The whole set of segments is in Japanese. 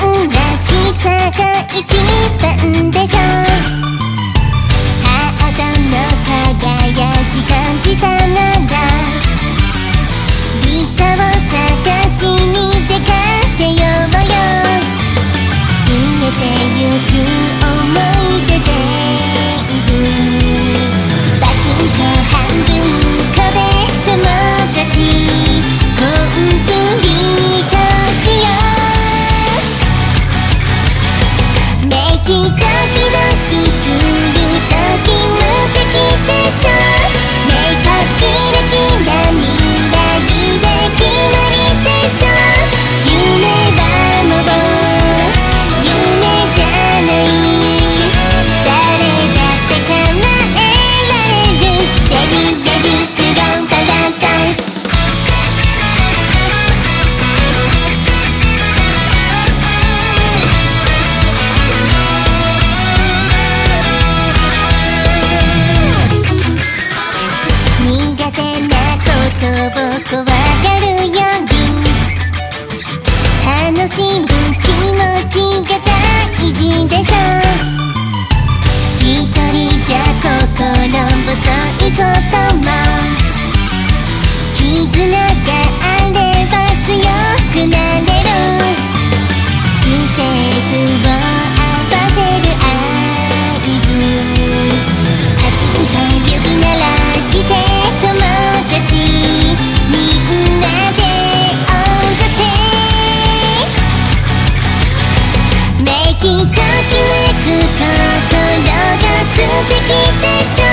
らしさが一番でしょハートの輝ききたでしょ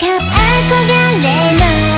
갑 아고 갈래 너